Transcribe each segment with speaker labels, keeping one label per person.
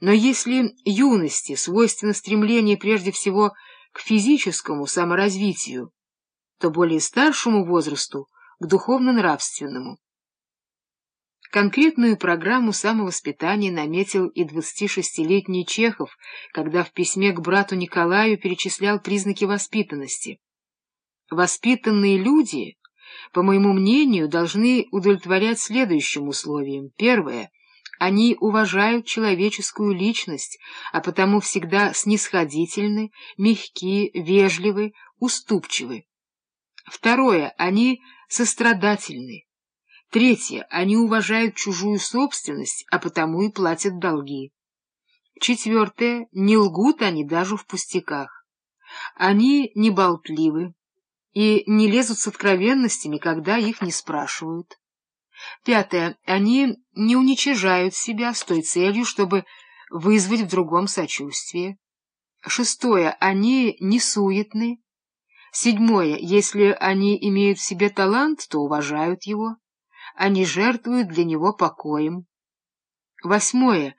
Speaker 1: Но если юности свойственно стремление прежде всего к физическому саморазвитию, то более старшему возрасту — к духовно-нравственному. Конкретную программу самовоспитания наметил и 26-летний Чехов, когда в письме к брату Николаю перечислял признаки воспитанности. Воспитанные люди, по моему мнению, должны удовлетворять следующим условиям. Первое — они уважают человеческую личность, а потому всегда снисходительны, мягки, вежливы, уступчивы. Второе — они сострадательны. Третье — они уважают чужую собственность, а потому и платят долги. Четвертое — не лгут они даже в пустяках. Они не болтливы и не лезут с откровенностями, когда их не спрашивают. Пятое — они не уничижают себя с той целью, чтобы вызвать в другом сочувствие. Шестое — они не суетны. Седьмое — если они имеют в себе талант, то уважают его они жертвуют для него покоем. Восьмое.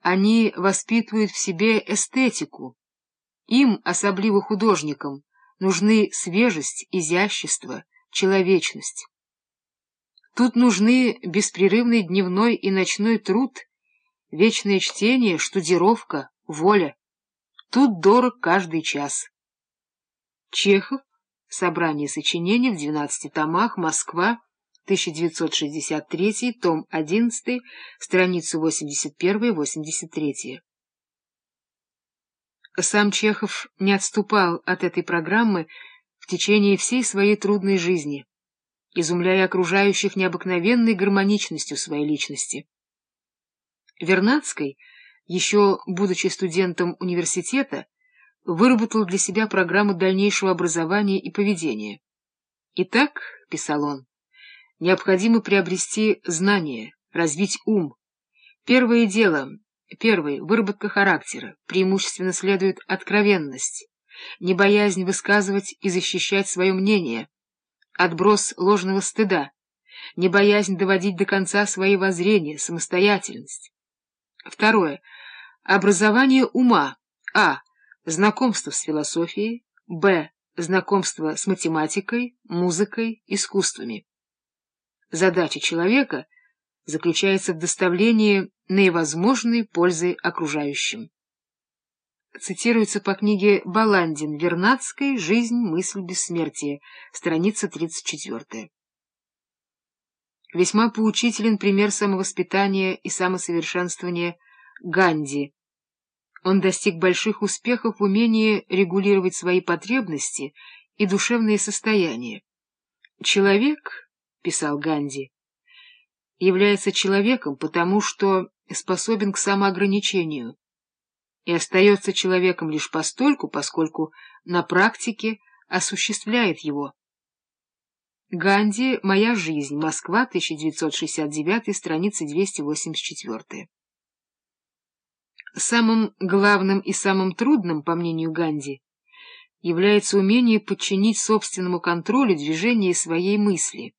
Speaker 1: Они воспитывают в себе эстетику. Им, особливо художникам, нужны свежесть, изящество, человечность. Тут нужны беспрерывный дневной и ночной труд, вечное чтение, штудировка, воля. Тут дорог каждый час. Чехов. Собрание сочинений в двенадцати томах. Москва. 1963, том 11, страницы 81-83. Сам Чехов не отступал от этой программы в течение всей своей трудной жизни, изумляя окружающих необыкновенной гармоничностью своей личности. Вернадский, еще будучи студентом университета, выработал для себя программу дальнейшего образования и поведения. «Итак», — писал он, Необходимо приобрести знания, развить ум. Первое дело, первое, выработка характера, преимущественно следует откровенность, не боязнь высказывать и защищать свое мнение, отброс ложного стыда, не боязнь доводить до конца свои воззрения, самостоятельность. Второе. Образование ума. А. Знакомство с философией. Б. Знакомство с математикой, музыкой, искусствами. Задача человека заключается в доставлении наивозможной пользы окружающим. Цитируется по книге Баландин «Вернадской. Жизнь, мысль, бессмертие», страница 34. Весьма поучителен пример самовоспитания и самосовершенствования Ганди. Он достиг больших успехов в умении регулировать свои потребности и душевные состояния. Человек — писал Ганди, — является человеком, потому что способен к самоограничению, и остается человеком лишь постольку, поскольку на практике осуществляет его. Ганди «Моя жизнь. Москва. 1969. Страница 284». Самым главным и самым трудным, по мнению Ганди, является умение подчинить собственному контролю движение своей мысли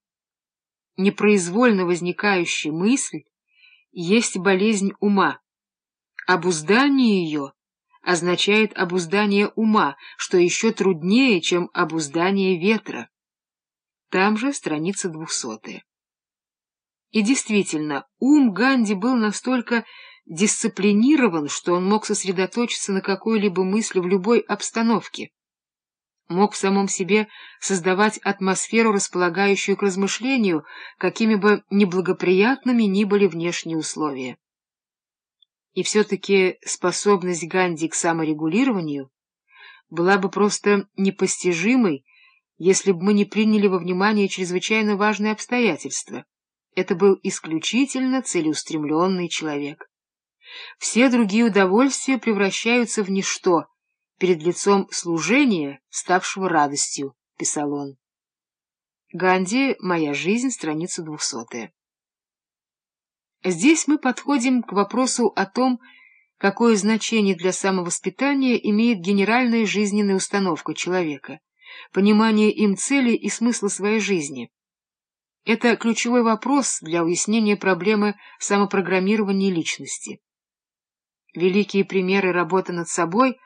Speaker 1: непроизвольно возникающая мысль есть болезнь ума. Обуздание ее означает обуздание ума, что еще труднее, чем обуздание ветра. Там же страница двухсотая. И действительно, ум Ганди был настолько дисциплинирован, что он мог сосредоточиться на какой-либо мысли в любой обстановке мог в самом себе создавать атмосферу, располагающую к размышлению, какими бы неблагоприятными ни были внешние условия. И все-таки способность Ганди к саморегулированию была бы просто непостижимой, если бы мы не приняли во внимание чрезвычайно важные обстоятельства. Это был исключительно целеустремленный человек. Все другие удовольствия превращаются в ничто — перед лицом служения, ставшего радостью, — писал он. Ганди «Моя жизнь», страница двухсотая. Здесь мы подходим к вопросу о том, какое значение для самовоспитания имеет генеральная жизненная установка человека, понимание им цели и смысла своей жизни. Это ключевой вопрос для уяснения проблемы самопрограммирования личности. Великие примеры работы над собой